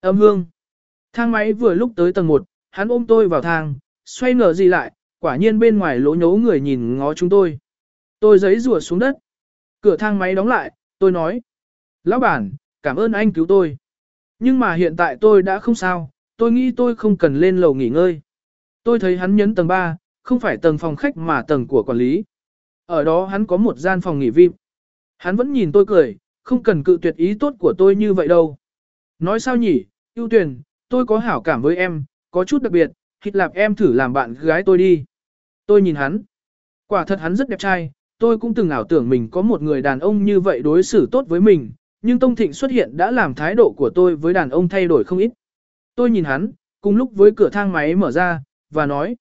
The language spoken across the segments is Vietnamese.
Âm hương. Thang máy vừa lúc tới tầng 1, hắn ôm tôi vào thang, xoay ngờ gì lại, quả nhiên bên ngoài lỗ nhố người nhìn ngó chúng tôi. Tôi giấy rùa xuống đất. Cửa thang máy đóng lại, tôi nói. Lão bản, cảm ơn anh cứu tôi. Nhưng mà hiện tại tôi đã không sao, tôi nghĩ tôi không cần lên lầu nghỉ ngơi. Tôi thấy hắn nhấn tầng 3, không phải tầng phòng khách mà tầng của quản lý. Ở đó hắn có một gian phòng nghỉ VIP. Hắn vẫn nhìn tôi cười, không cần cự tuyệt ý tốt của tôi như vậy đâu. Nói sao nhỉ, ưu tuyển, tôi có hảo cảm với em, có chút đặc biệt, thịt lạp em thử làm bạn gái tôi đi. Tôi nhìn hắn. Quả thật hắn rất đẹp trai, tôi cũng từng ảo tưởng mình có một người đàn ông như vậy đối xử tốt với mình, nhưng Tông Thịnh xuất hiện đã làm thái độ của tôi với đàn ông thay đổi không ít. Tôi nhìn hắn, cùng lúc với cửa thang máy mở ra, và nói.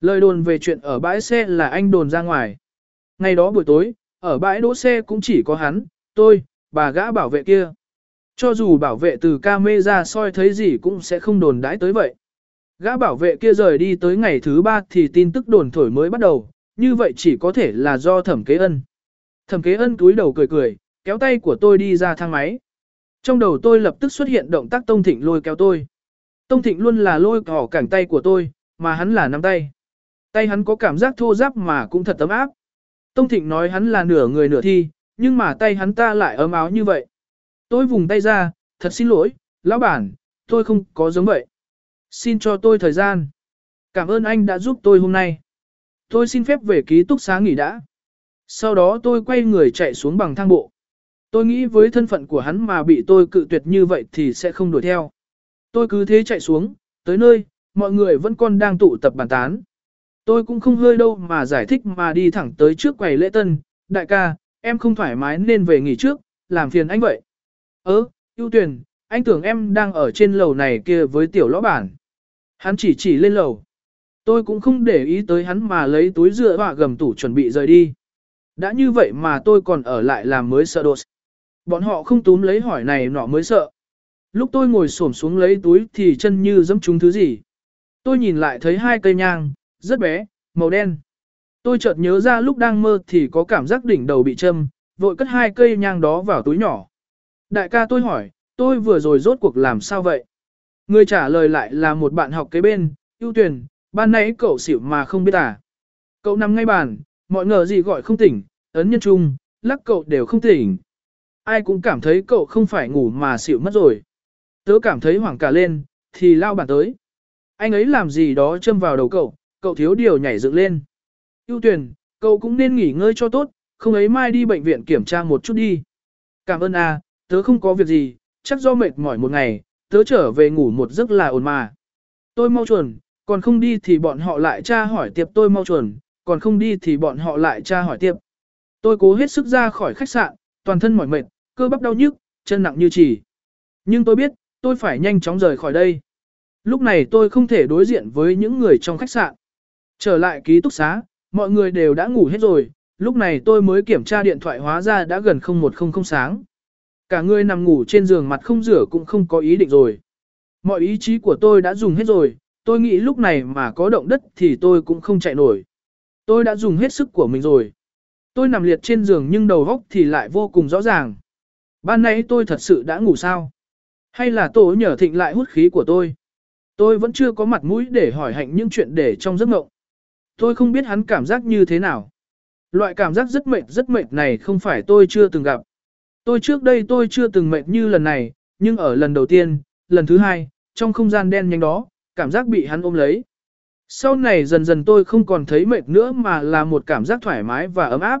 Lời đồn về chuyện ở bãi xe là anh đồn ra ngoài. Ngày đó buổi tối, ở bãi đỗ xe cũng chỉ có hắn, tôi, bà gã bảo vệ kia. Cho dù bảo vệ từ ca mê ra soi thấy gì cũng sẽ không đồn đãi tới vậy. Gã bảo vệ kia rời đi tới ngày thứ ba thì tin tức đồn thổi mới bắt đầu, như vậy chỉ có thể là do thẩm kế ân. Thẩm kế ân túi đầu cười cười, kéo tay của tôi đi ra thang máy. Trong đầu tôi lập tức xuất hiện động tác Tông Thịnh lôi kéo tôi. Tông Thịnh luôn là lôi cỏ cẳng tay của tôi, mà hắn là nắm tay. Tay hắn có cảm giác thô ráp mà cũng thật ấm áp. Tông Thịnh nói hắn là nửa người nửa thi, nhưng mà tay hắn ta lại ấm áo như vậy. Tôi vùng tay ra, thật xin lỗi, lão bản, tôi không có giống vậy. Xin cho tôi thời gian. Cảm ơn anh đã giúp tôi hôm nay. Tôi xin phép về ký túc xá nghỉ đã. Sau đó tôi quay người chạy xuống bằng thang bộ. Tôi nghĩ với thân phận của hắn mà bị tôi cự tuyệt như vậy thì sẽ không đuổi theo. Tôi cứ thế chạy xuống, tới nơi, mọi người vẫn còn đang tụ tập bàn tán. Tôi cũng không hơi đâu mà giải thích mà đi thẳng tới trước quầy lễ tân, đại ca, em không thoải mái nên về nghỉ trước, làm phiền anh vậy. Ơ, ưu tuyển, anh tưởng em đang ở trên lầu này kia với tiểu lõ bản. Hắn chỉ chỉ lên lầu. Tôi cũng không để ý tới hắn mà lấy túi dựa họa gầm tủ chuẩn bị rời đi. Đã như vậy mà tôi còn ở lại làm mới sợ đột. Bọn họ không túm lấy hỏi này nọ mới sợ. Lúc tôi ngồi xổm xuống lấy túi thì chân như dẫm trúng thứ gì. Tôi nhìn lại thấy hai cây nhang, rất bé, màu đen. Tôi chợt nhớ ra lúc đang mơ thì có cảm giác đỉnh đầu bị châm, vội cất hai cây nhang đó vào túi nhỏ. Đại ca tôi hỏi, tôi vừa rồi rốt cuộc làm sao vậy? Người trả lời lại là một bạn học kế bên, ưu tuyển, ban nãy cậu xỉu mà không biết à. Cậu nằm ngay bàn, mọi ngờ gì gọi không tỉnh, ấn nhân trung, lắc cậu đều không tỉnh. Ai cũng cảm thấy cậu không phải ngủ mà xỉu mất rồi. Tớ cảm thấy hoảng cả lên, thì lao bản tới. Anh ấy làm gì đó châm vào đầu cậu, cậu thiếu điều nhảy dựng lên. Ưu tuyển, cậu cũng nên nghỉ ngơi cho tốt, không ấy mai đi bệnh viện kiểm tra một chút đi. Cảm ơn à, tớ không có việc gì, chắc do mệt mỏi một ngày, tớ trở về ngủ một giấc là ổn mà. Tôi mau chuẩn, còn không đi thì bọn họ lại tra hỏi tiệp tôi mau chuẩn, còn không đi thì bọn họ lại tra hỏi tiệp. Tôi cố hết sức ra khỏi khách sạn, toàn thân mỏi mệt, cơ bắp đau nhức, chân nặng như chỉ. Nhưng tôi biết, tôi phải nhanh chóng rời khỏi đây. Lúc này tôi không thể đối diện với những người trong khách sạn. Trở lại ký túc xá, mọi người đều đã ngủ hết rồi, lúc này tôi mới kiểm tra điện thoại hóa ra đã gần 0100 sáng. Cả người nằm ngủ trên giường mặt không rửa cũng không có ý định rồi. Mọi ý chí của tôi đã dùng hết rồi, tôi nghĩ lúc này mà có động đất thì tôi cũng không chạy nổi. Tôi đã dùng hết sức của mình rồi. Tôi nằm liệt trên giường nhưng đầu góc thì lại vô cùng rõ ràng. Ban nãy tôi thật sự đã ngủ sao? Hay là tổ nhờ thịnh lại hút khí của tôi? Tôi vẫn chưa có mặt mũi để hỏi hạnh những chuyện để trong giấc mộng. Tôi không biết hắn cảm giác như thế nào. Loại cảm giác rất mệt rất mệt này không phải tôi chưa từng gặp. Tôi trước đây tôi chưa từng mệt như lần này, nhưng ở lần đầu tiên, lần thứ hai, trong không gian đen nhanh đó, cảm giác bị hắn ôm lấy. Sau này dần dần tôi không còn thấy mệt nữa mà là một cảm giác thoải mái và ấm áp.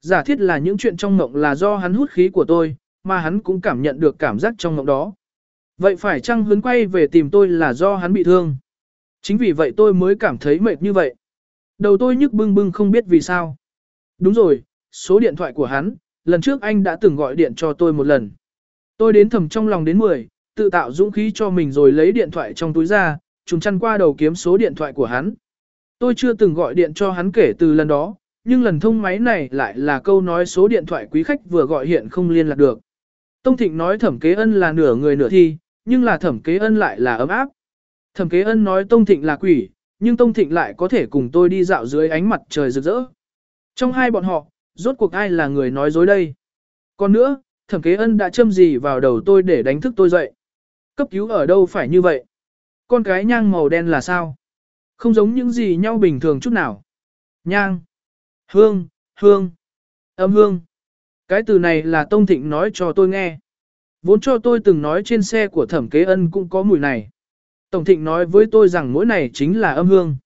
Giả thiết là những chuyện trong mộng là do hắn hút khí của tôi, mà hắn cũng cảm nhận được cảm giác trong mộng đó. Vậy phải chăng hướng quay về tìm tôi là do hắn bị thương? Chính vì vậy tôi mới cảm thấy mệt như vậy. Đầu tôi nhức bưng bưng không biết vì sao. Đúng rồi, số điện thoại của hắn, lần trước anh đã từng gọi điện cho tôi một lần. Tôi đến thầm trong lòng đến 10, tự tạo dũng khí cho mình rồi lấy điện thoại trong túi ra, trùng chăn qua đầu kiếm số điện thoại của hắn. Tôi chưa từng gọi điện cho hắn kể từ lần đó, nhưng lần thông máy này lại là câu nói số điện thoại quý khách vừa gọi hiện không liên lạc được. Tông Thịnh nói thẩm kế ân là nửa người nửa thi, nhưng là thẩm kế ân lại là ấm áp. Thẩm kế ân nói Tông Thịnh là quỷ, nhưng Tông Thịnh lại có thể cùng tôi đi dạo dưới ánh mặt trời rực rỡ. Trong hai bọn họ, rốt cuộc ai là người nói dối đây? Còn nữa, thẩm kế ân đã châm gì vào đầu tôi để đánh thức tôi dậy? Cấp cứu ở đâu phải như vậy? Con cái nhang màu đen là sao? Không giống những gì nhau bình thường chút nào. Nhang. Hương, hương. Âm hương. Cái từ này là Tông Thịnh nói cho tôi nghe. Vốn cho tôi từng nói trên xe của thẩm kế ân cũng có mùi này. Tổng Thịnh nói với tôi rằng mỗi này chính là âm hương.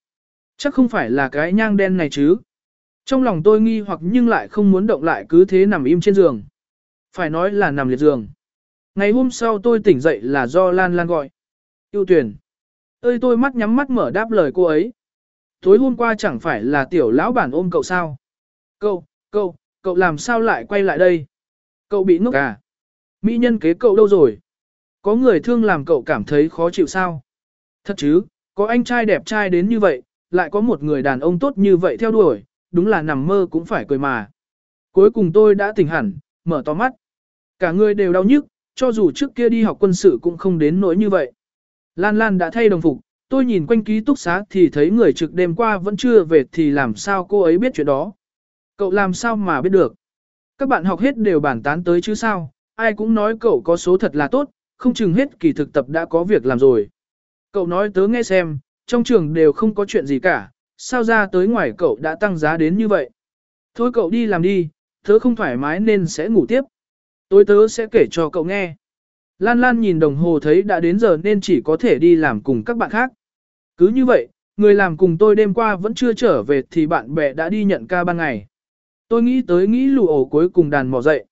Chắc không phải là cái nhang đen này chứ. Trong lòng tôi nghi hoặc nhưng lại không muốn động lại cứ thế nằm im trên giường. Phải nói là nằm liệt giường. Ngày hôm sau tôi tỉnh dậy là do Lan Lan gọi. Yêu tuyển. Ơi tôi mắt nhắm mắt mở đáp lời cô ấy. Tối hôm qua chẳng phải là tiểu lão bản ôm cậu sao? Cậu, cậu, cậu làm sao lại quay lại đây? Cậu bị ngốc à? Mỹ nhân kế cậu đâu rồi? Có người thương làm cậu cảm thấy khó chịu sao? Thật chứ, có anh trai đẹp trai đến như vậy, lại có một người đàn ông tốt như vậy theo đuổi, đúng là nằm mơ cũng phải cười mà. Cuối cùng tôi đã tỉnh hẳn, mở to mắt. Cả người đều đau nhức, cho dù trước kia đi học quân sự cũng không đến nỗi như vậy. Lan Lan đã thay đồng phục, tôi nhìn quanh ký túc xá thì thấy người trực đêm qua vẫn chưa về thì làm sao cô ấy biết chuyện đó. Cậu làm sao mà biết được. Các bạn học hết đều bàn tán tới chứ sao, ai cũng nói cậu có số thật là tốt, không chừng hết kỳ thực tập đã có việc làm rồi. Cậu nói tớ nghe xem, trong trường đều không có chuyện gì cả, sao ra tới ngoài cậu đã tăng giá đến như vậy. Thôi cậu đi làm đi, tớ không thoải mái nên sẽ ngủ tiếp. Tối tớ sẽ kể cho cậu nghe. Lan Lan nhìn đồng hồ thấy đã đến giờ nên chỉ có thể đi làm cùng các bạn khác. Cứ như vậy, người làm cùng tôi đêm qua vẫn chưa trở về thì bạn bè đã đi nhận ca ban ngày. Tôi nghĩ tới nghĩ lù ổ cuối cùng đàn mò dậy.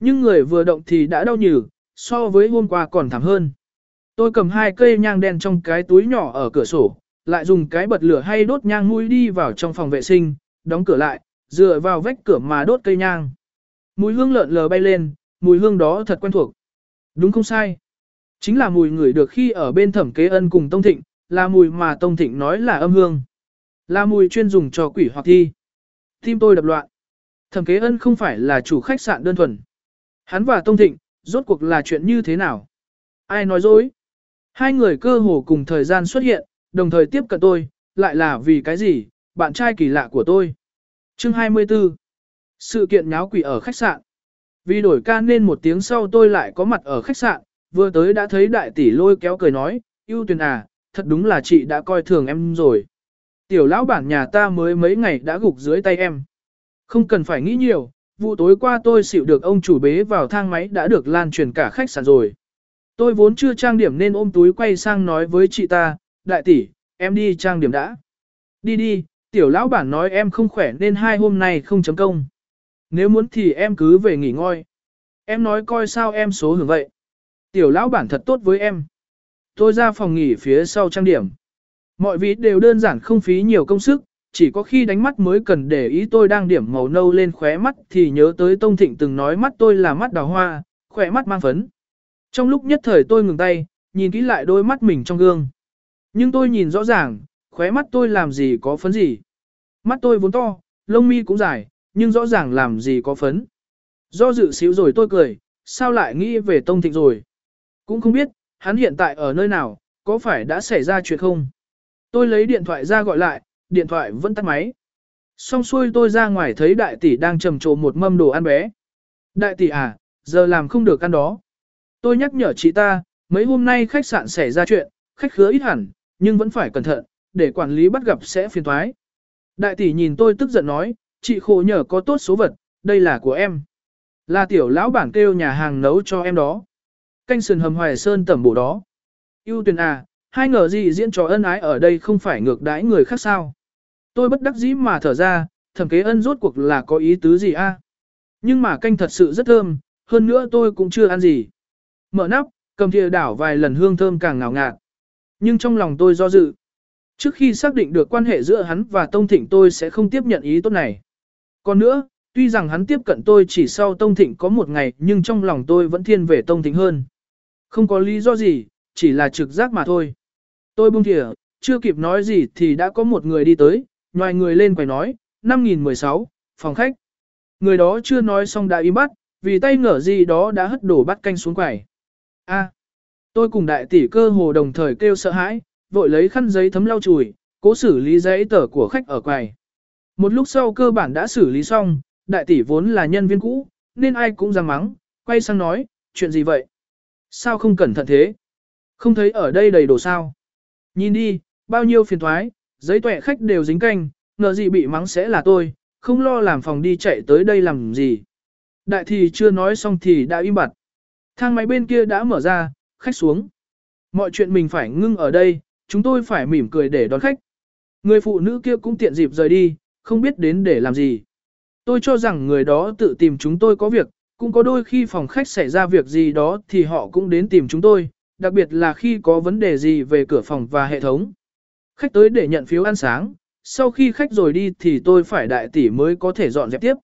Nhưng người vừa động thì đã đau nhừ, so với hôm qua còn thảm hơn. Tôi cầm hai cây nhang đen trong cái túi nhỏ ở cửa sổ, lại dùng cái bật lửa hay đốt nhang mũi đi vào trong phòng vệ sinh, đóng cửa lại, dựa vào vách cửa mà đốt cây nhang. Mùi hương lợn lờ bay lên, mùi hương đó thật quen thuộc. Đúng không sai. Chính là mùi người được khi ở bên thẩm kế ân cùng Tông Thịnh, là mùi mà Tông Thịnh nói là âm hương. Là mùi chuyên dùng cho quỷ hoặc thi. Tim tôi đập loạn. Thẩm kế ân không phải là chủ khách sạn đơn thuần. Hắn và Tông Thịnh, rốt cuộc là chuyện như thế nào? Ai nói dối? Hai người cơ hồ cùng thời gian xuất hiện, đồng thời tiếp cận tôi, lại là vì cái gì, bạn trai kỳ lạ của tôi. Chương 24 Sự kiện nháo quỷ ở khách sạn. Vì đổi ca nên một tiếng sau tôi lại có mặt ở khách sạn, vừa tới đã thấy đại tỷ lôi kéo cười nói, yêu tuyền à, thật đúng là chị đã coi thường em rồi. Tiểu lão bản nhà ta mới mấy ngày đã gục dưới tay em. Không cần phải nghĩ nhiều, vụ tối qua tôi xịu được ông chủ bế vào thang máy đã được lan truyền cả khách sạn rồi. Tôi vốn chưa trang điểm nên ôm túi quay sang nói với chị ta, đại tỷ, em đi trang điểm đã. Đi đi, tiểu lão bản nói em không khỏe nên hai hôm nay không chấm công. Nếu muốn thì em cứ về nghỉ ngơi. Em nói coi sao em số hưởng vậy. Tiểu lão bản thật tốt với em. Tôi ra phòng nghỉ phía sau trang điểm. Mọi việc đều đơn giản không phí nhiều công sức, chỉ có khi đánh mắt mới cần để ý tôi đang điểm màu nâu lên khóe mắt thì nhớ tới Tông Thịnh từng nói mắt tôi là mắt đào hoa, khỏe mắt mang phấn. Trong lúc nhất thời tôi ngừng tay, nhìn kỹ lại đôi mắt mình trong gương. Nhưng tôi nhìn rõ ràng, khóe mắt tôi làm gì có phấn gì. Mắt tôi vốn to, lông mi cũng dài, nhưng rõ ràng làm gì có phấn. Do dự xíu rồi tôi cười, sao lại nghĩ về Tông Thịnh rồi. Cũng không biết, hắn hiện tại ở nơi nào, có phải đã xảy ra chuyện không. Tôi lấy điện thoại ra gọi lại, điện thoại vẫn tắt máy. Xong xuôi tôi ra ngoài thấy đại tỷ đang trầm trồ một mâm đồ ăn bé. Đại tỷ à, giờ làm không được ăn đó. Tôi nhắc nhở chị ta, mấy hôm nay khách sạn xảy ra chuyện, khách khứa ít hẳn, nhưng vẫn phải cẩn thận, để quản lý bắt gặp sẽ phiền toái. Đại tỷ nhìn tôi tức giận nói, chị khổ nhờ có tốt số vật, đây là của em. Là tiểu lão bản kêu nhà hàng nấu cho em đó. Canh sườn hầm hoài sơn tẩm bổ đó. Yêu tuyển à, hai ngờ gì diễn trò ân ái ở đây không phải ngược đãi người khác sao. Tôi bất đắc dĩ mà thở ra, thẩm kế ân rốt cuộc là có ý tứ gì a? Nhưng mà canh thật sự rất thơm, hơn nữa tôi cũng chưa ăn gì. Mở nắp, cầm thìa đảo vài lần hương thơm càng ngào ngạt. Nhưng trong lòng tôi do dự. Trước khi xác định được quan hệ giữa hắn và Tông Thịnh tôi sẽ không tiếp nhận ý tốt này. Còn nữa, tuy rằng hắn tiếp cận tôi chỉ sau Tông Thịnh có một ngày nhưng trong lòng tôi vẫn thiên về Tông Thịnh hơn. Không có lý do gì, chỉ là trực giác mà thôi. Tôi buông thỉa, chưa kịp nói gì thì đã có một người đi tới, ngoài người lên quầy nói, 5016, phòng khách. Người đó chưa nói xong đã im bắt, vì tay ngở gì đó đã hất đổ bát canh xuống quầy. A tôi cùng đại tỷ cơ hồ đồng thời kêu sợ hãi, vội lấy khăn giấy thấm lau chùi, cố xử lý giấy tờ của khách ở quầy. Một lúc sau cơ bản đã xử lý xong, đại tỷ vốn là nhân viên cũ, nên ai cũng ra mắng, quay sang nói, chuyện gì vậy? Sao không cẩn thận thế? Không thấy ở đây đầy đồ sao. Nhìn đi, bao nhiêu phiền thoái, giấy tuệ khách đều dính canh, ngờ gì bị mắng sẽ là tôi, không lo làm phòng đi chạy tới đây làm gì. Đại thì chưa nói xong thì đã im bặt. Thang máy bên kia đã mở ra, khách xuống. Mọi chuyện mình phải ngưng ở đây, chúng tôi phải mỉm cười để đón khách. Người phụ nữ kia cũng tiện dịp rời đi, không biết đến để làm gì. Tôi cho rằng người đó tự tìm chúng tôi có việc, cũng có đôi khi phòng khách xảy ra việc gì đó thì họ cũng đến tìm chúng tôi, đặc biệt là khi có vấn đề gì về cửa phòng và hệ thống. Khách tới để nhận phiếu ăn sáng, sau khi khách rồi đi thì tôi phải đại tỷ mới có thể dọn dẹp tiếp.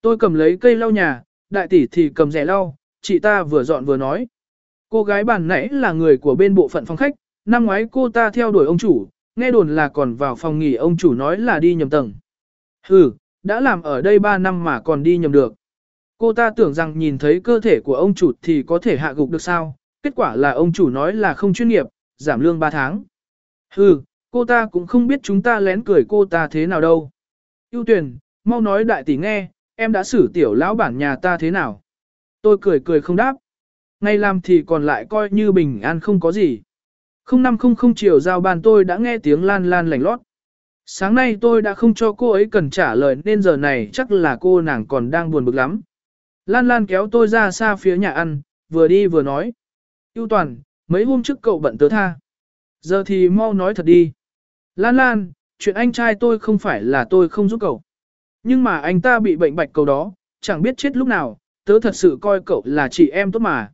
Tôi cầm lấy cây lau nhà, đại tỷ thì cầm rẻ lau, chị ta vừa dọn vừa nói. Cô gái bản nãy là người của bên bộ phận phòng khách, năm ngoái cô ta theo đuổi ông chủ, nghe đồn là còn vào phòng nghỉ ông chủ nói là đi nhầm tầng. Hừ, đã làm ở đây 3 năm mà còn đi nhầm được. Cô ta tưởng rằng nhìn thấy cơ thể của ông chủ thì có thể hạ gục được sao, kết quả là ông chủ nói là không chuyên nghiệp, giảm lương 3 tháng. Hừ, cô ta cũng không biết chúng ta lén cười cô ta thế nào đâu. Yêu tuyển, mau nói đại tỷ nghe, em đã xử tiểu lão bản nhà ta thế nào. Tôi cười cười không đáp. Ngày làm thì còn lại coi như bình an không có gì. Không năm không không chiều giao bàn tôi đã nghe tiếng lan lan lành lót. Sáng nay tôi đã không cho cô ấy cần trả lời nên giờ này chắc là cô nàng còn đang buồn bực lắm. Lan Lan kéo tôi ra xa phía nhà ăn, vừa đi vừa nói. Yêu toàn, mấy hôm trước cậu bận tớ tha. Giờ thì mau nói thật đi. Lan Lan, chuyện anh trai tôi không phải là tôi không giúp cậu. Nhưng mà anh ta bị bệnh bạch cầu đó, chẳng biết chết lúc nào, tớ thật sự coi cậu là chị em tốt mà.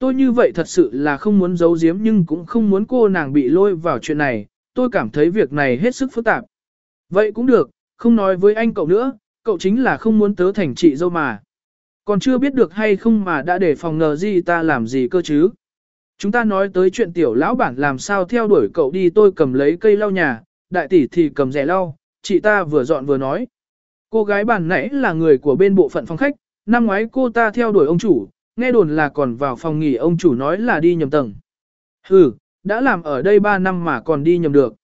Tôi như vậy thật sự là không muốn giấu giếm nhưng cũng không muốn cô nàng bị lôi vào chuyện này, tôi cảm thấy việc này hết sức phức tạp. Vậy cũng được, không nói với anh cậu nữa, cậu chính là không muốn tớ thành chị dâu mà. Còn chưa biết được hay không mà đã để phòng ngờ gì ta làm gì cơ chứ. Chúng ta nói tới chuyện tiểu lão bản làm sao theo đuổi cậu đi tôi cầm lấy cây lau nhà, đại tỷ thì cầm rẻ lau, chị ta vừa dọn vừa nói. Cô gái bản nãy là người của bên bộ phận phòng khách, năm ngoái cô ta theo đuổi ông chủ, nghe đồn là còn vào phòng nghỉ ông chủ nói là đi nhầm tầng. Hừ, đã làm ở đây 3 năm mà còn đi nhầm được.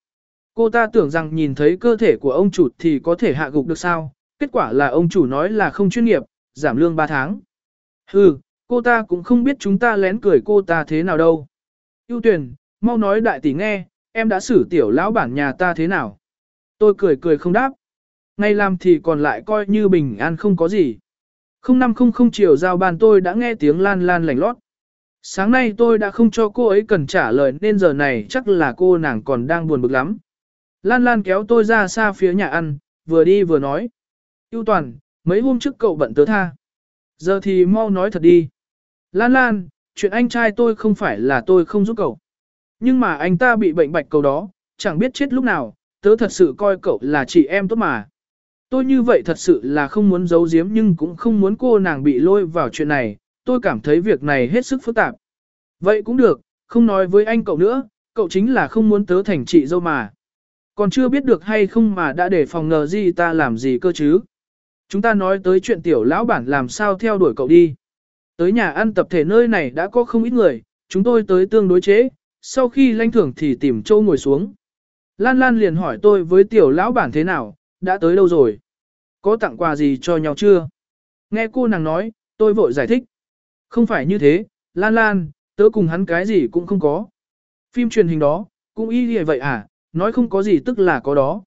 Cô ta tưởng rằng nhìn thấy cơ thể của ông chủ thì có thể hạ gục được sao, kết quả là ông chủ nói là không chuyên nghiệp, giảm lương 3 tháng. Hừ, cô ta cũng không biết chúng ta lén cười cô ta thế nào đâu. Yêu tuyển, mau nói đại tỷ nghe, em đã xử tiểu lão bản nhà ta thế nào. Tôi cười cười không đáp. ngay làm thì còn lại coi như bình an không có gì. Không năm không không chiều giao ban tôi đã nghe tiếng lan lan lành lót. Sáng nay tôi đã không cho cô ấy cần trả lời nên giờ này chắc là cô nàng còn đang buồn bực lắm. Lan Lan kéo tôi ra xa phía nhà ăn, vừa đi vừa nói. Yêu toàn, mấy hôm trước cậu bận tớ tha. Giờ thì mau nói thật đi. Lan Lan, chuyện anh trai tôi không phải là tôi không giúp cậu. Nhưng mà anh ta bị bệnh bạch cầu đó, chẳng biết chết lúc nào, tớ thật sự coi cậu là chị em tốt mà. Tôi như vậy thật sự là không muốn giấu giếm nhưng cũng không muốn cô nàng bị lôi vào chuyện này, tôi cảm thấy việc này hết sức phức tạp. Vậy cũng được, không nói với anh cậu nữa, cậu chính là không muốn tớ thành chị dâu mà. Còn chưa biết được hay không mà đã để phòng ngờ gì ta làm gì cơ chứ. Chúng ta nói tới chuyện tiểu lão bản làm sao theo đuổi cậu đi. Tới nhà ăn tập thể nơi này đã có không ít người, chúng tôi tới tương đối chế, sau khi lãnh thưởng thì tìm châu ngồi xuống. Lan Lan liền hỏi tôi với tiểu lão bản thế nào, đã tới đâu rồi? Có tặng quà gì cho nhau chưa? Nghe cô nàng nói, tôi vội giải thích. Không phải như thế, Lan Lan, tớ cùng hắn cái gì cũng không có. Phim truyền hình đó, cũng y như vậy à, nói không có gì tức là có đó.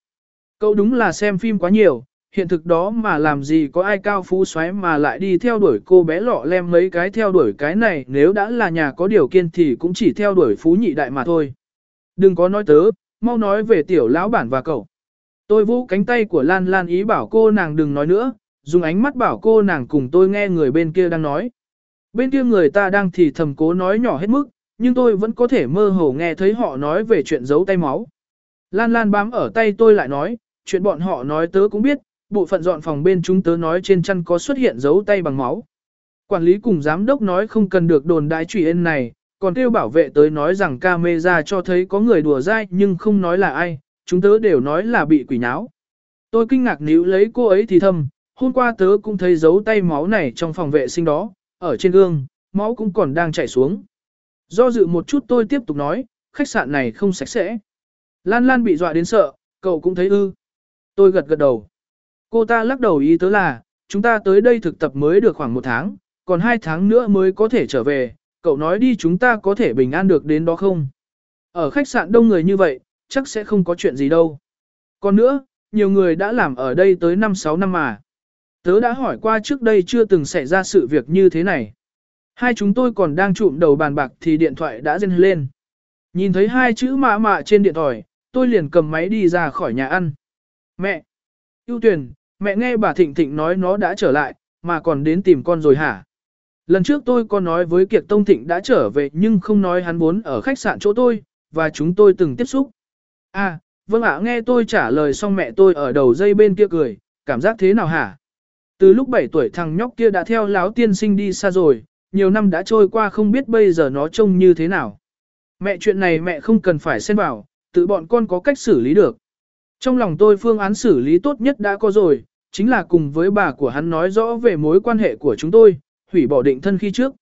Cậu đúng là xem phim quá nhiều, hiện thực đó mà làm gì có ai cao phú xoáy mà lại đi theo đuổi cô bé lọ lem mấy cái theo đuổi cái này nếu đã là nhà có điều kiện thì cũng chỉ theo đuổi phú nhị đại mà thôi. Đừng có nói tớ, mau nói về tiểu lão bản và cậu. Tôi vũ cánh tay của Lan Lan ý bảo cô nàng đừng nói nữa, dùng ánh mắt bảo cô nàng cùng tôi nghe người bên kia đang nói. Bên kia người ta đang thì thầm cố nói nhỏ hết mức, nhưng tôi vẫn có thể mơ hồ nghe thấy họ nói về chuyện giấu tay máu. Lan Lan bám ở tay tôi lại nói, chuyện bọn họ nói tớ cũng biết, bộ phận dọn phòng bên chúng tớ nói trên chăn có xuất hiện dấu tay bằng máu. Quản lý cùng giám đốc nói không cần được đồn đại truy ên này, còn kêu bảo vệ tới nói rằng camera cho thấy có người đùa dai nhưng không nói là ai, chúng tớ đều nói là bị quỷ nháo. Tôi kinh ngạc níu lấy cô ấy thì thầm, hôm qua tớ cũng thấy dấu tay máu này trong phòng vệ sinh đó, ở trên gương, máu cũng còn đang chảy xuống. Do dự một chút tôi tiếp tục nói, khách sạn này không sạch sẽ. Lan Lan bị dọa đến sợ, cậu cũng thấy ư. Tôi gật gật đầu. Cô ta lắc đầu ý tớ là, chúng ta tới đây thực tập mới được khoảng một tháng, còn hai tháng nữa mới có thể trở về, cậu nói đi chúng ta có thể bình an được đến đó không? Ở khách sạn đông người như vậy, chắc sẽ không có chuyện gì đâu. Còn nữa, nhiều người đã làm ở đây tới 5-6 năm mà. Tớ đã hỏi qua trước đây chưa từng xảy ra sự việc như thế này. Hai chúng tôi còn đang trụm đầu bàn bạc thì điện thoại đã dên lên. Nhìn thấy hai chữ mạ mạ trên điện thoại, tôi liền cầm máy đi ra khỏi nhà ăn. Mẹ! ưu tuyển, mẹ nghe bà Thịnh Thịnh nói nó đã trở lại, mà còn đến tìm con rồi hả? Lần trước tôi có nói với Kiệt Tông Thịnh đã trở về nhưng không nói hắn muốn ở khách sạn chỗ tôi, và chúng tôi từng tiếp xúc. À, vâng ạ nghe tôi trả lời xong mẹ tôi ở đầu dây bên kia cười, cảm giác thế nào hả? Từ lúc 7 tuổi thằng nhóc kia đã theo láo tiên sinh đi xa rồi, nhiều năm đã trôi qua không biết bây giờ nó trông như thế nào. Mẹ chuyện này mẹ không cần phải xen vào, tự bọn con có cách xử lý được. Trong lòng tôi phương án xử lý tốt nhất đã có rồi, chính là cùng với bà của hắn nói rõ về mối quan hệ của chúng tôi, hủy bỏ định thân khi trước.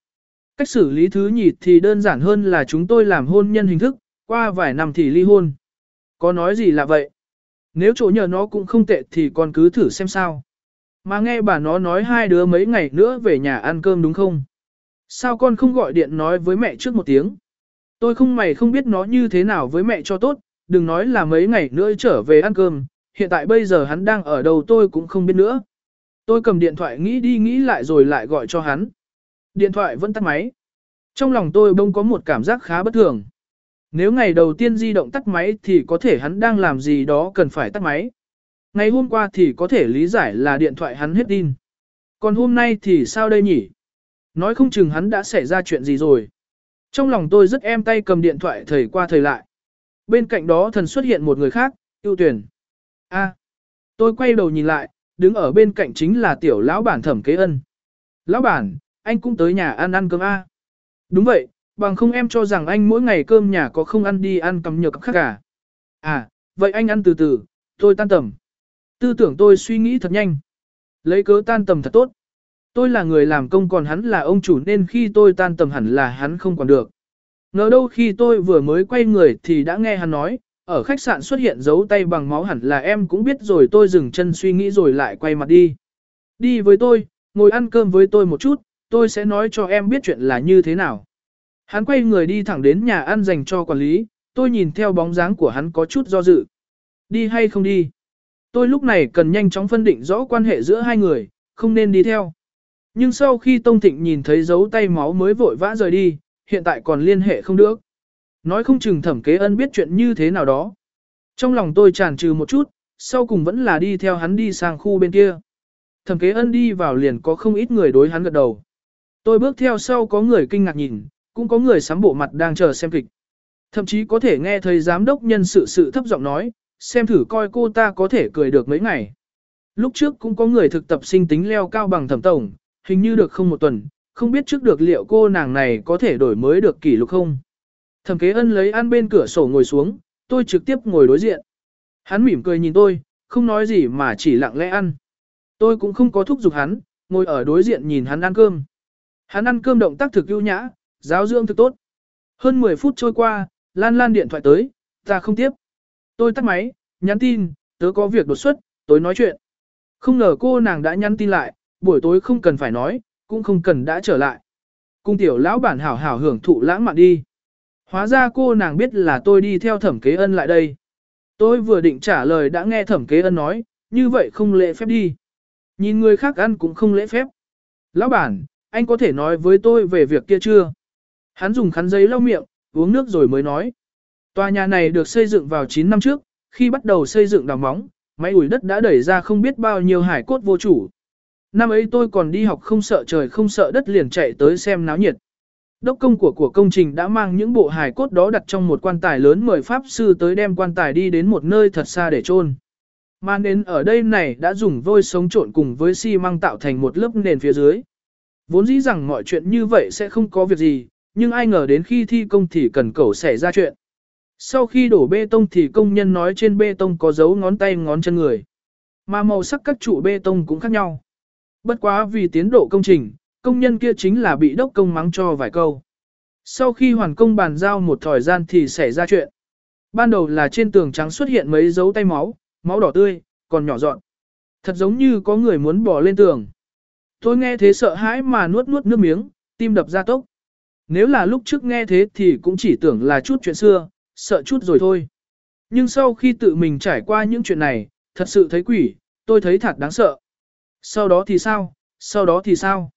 Cách xử lý thứ nhì thì đơn giản hơn là chúng tôi làm hôn nhân hình thức, qua vài năm thì ly hôn. Có nói gì là vậy? Nếu chỗ nhờ nó cũng không tệ thì con cứ thử xem sao. Mà nghe bà nó nói hai đứa mấy ngày nữa về nhà ăn cơm đúng không? Sao con không gọi điện nói với mẹ trước một tiếng? Tôi không mày không biết nó như thế nào với mẹ cho tốt, đừng nói là mấy ngày nữa trở về ăn cơm, hiện tại bây giờ hắn đang ở đâu tôi cũng không biết nữa. Tôi cầm điện thoại nghĩ đi nghĩ lại rồi lại gọi cho hắn. Điện thoại vẫn tắt máy. Trong lòng tôi bông có một cảm giác khá bất thường. Nếu ngày đầu tiên di động tắt máy thì có thể hắn đang làm gì đó cần phải tắt máy. Ngày hôm qua thì có thể lý giải là điện thoại hắn hết tin. Còn hôm nay thì sao đây nhỉ? Nói không chừng hắn đã xảy ra chuyện gì rồi. Trong lòng tôi rất em tay cầm điện thoại thời qua thời lại. Bên cạnh đó thần xuất hiện một người khác, ưu tuyển. a tôi quay đầu nhìn lại, đứng ở bên cạnh chính là tiểu lão bản thẩm kế ân. Lão bản, anh cũng tới nhà ăn ăn cơm a Đúng vậy, bằng không em cho rằng anh mỗi ngày cơm nhà có không ăn đi ăn cắm nhờ cặp khác cả. À, vậy anh ăn từ từ, tôi tan tầm. Tư tưởng tôi suy nghĩ thật nhanh. Lấy cớ tan tầm thật tốt. Tôi là người làm công còn hắn là ông chủ nên khi tôi tan tầm hẳn là hắn không còn được. Ngờ đâu khi tôi vừa mới quay người thì đã nghe hắn nói, ở khách sạn xuất hiện dấu tay bằng máu hẳn là em cũng biết rồi tôi dừng chân suy nghĩ rồi lại quay mặt đi. Đi với tôi, ngồi ăn cơm với tôi một chút, tôi sẽ nói cho em biết chuyện là như thế nào. Hắn quay người đi thẳng đến nhà ăn dành cho quản lý, tôi nhìn theo bóng dáng của hắn có chút do dự. Đi hay không đi? Tôi lúc này cần nhanh chóng phân định rõ quan hệ giữa hai người, không nên đi theo. Nhưng sau khi Tông Thịnh nhìn thấy dấu tay máu mới vội vã rời đi, hiện tại còn liên hệ không được. Nói không chừng thẩm kế ân biết chuyện như thế nào đó. Trong lòng tôi tràn trừ một chút, sau cùng vẫn là đi theo hắn đi sang khu bên kia. Thẩm kế ân đi vào liền có không ít người đối hắn gật đầu. Tôi bước theo sau có người kinh ngạc nhìn, cũng có người sắm bộ mặt đang chờ xem kịch. Thậm chí có thể nghe thấy giám đốc nhân sự sự thấp giọng nói, xem thử coi cô ta có thể cười được mấy ngày. Lúc trước cũng có người thực tập sinh tính leo cao bằng thẩm tổng, hình như được không một tuần, không biết trước được liệu cô nàng này có thể đổi mới được kỷ lục không. Thẩm kế ân lấy ăn bên cửa sổ ngồi xuống, tôi trực tiếp ngồi đối diện. Hắn mỉm cười nhìn tôi, không nói gì mà chỉ lặng lẽ ăn. Tôi cũng không có thúc giục hắn, ngồi ở đối diện nhìn hắn ăn cơm. Hắn ăn cơm động tác thực ưu nhã, giáo dưỡng thực tốt. Hơn 10 phút trôi qua, Lan Lan điện thoại tới, ta không tiếp. Tôi tắt máy, nhắn tin, tớ có việc đột xuất, tối nói chuyện. Không ngờ cô nàng đã nhắn tin lại, buổi tối không cần phải nói, cũng không cần đã trở lại. Cung tiểu lão bản hảo hảo hưởng thụ lãng mạn đi. Hóa ra cô nàng biết là tôi đi theo thẩm kế ân lại đây. Tôi vừa định trả lời đã nghe thẩm kế ân nói, như vậy không lễ phép đi. Nhìn người khác ăn cũng không lễ phép. Lão bản, anh có thể nói với tôi về việc kia chưa? Hắn dùng khăn giấy lau miệng, uống nước rồi mới nói. Tòa nhà này được xây dựng vào 9 năm trước, khi bắt đầu xây dựng đào móng, máy ủi đất đã đẩy ra không biết bao nhiêu hải cốt vô chủ. Năm ấy tôi còn đi học không sợ trời không sợ đất liền chạy tới xem náo nhiệt. Đốc công của của công trình đã mang những bộ hài cốt đó đặt trong một quan tài lớn mời Pháp sư tới đem quan tài đi đến một nơi thật xa để chôn. Mà nến ở đây này đã dùng vôi sống trộn cùng với xi măng tạo thành một lớp nền phía dưới. Vốn dĩ rằng mọi chuyện như vậy sẽ không có việc gì, nhưng ai ngờ đến khi thi công thì cần cầu xảy ra chuyện. Sau khi đổ bê tông thì công nhân nói trên bê tông có dấu ngón tay ngón chân người. Mà màu sắc các trụ bê tông cũng khác nhau. Bất quá vì tiến độ công trình, công nhân kia chính là bị đốc công mắng cho vài câu. Sau khi hoàn công bàn giao một thời gian thì xảy ra chuyện. Ban đầu là trên tường trắng xuất hiện mấy dấu tay máu, máu đỏ tươi, còn nhỏ dọn. Thật giống như có người muốn bỏ lên tường. Tôi nghe thế sợ hãi mà nuốt nuốt nước miếng, tim đập ra tốc nếu là lúc trước nghe thế thì cũng chỉ tưởng là chút chuyện xưa, sợ chút rồi thôi. Nhưng sau khi tự mình trải qua những chuyện này, thật sự thấy quỷ, tôi thấy thật đáng sợ. Sau đó thì sao? Sau đó thì sao?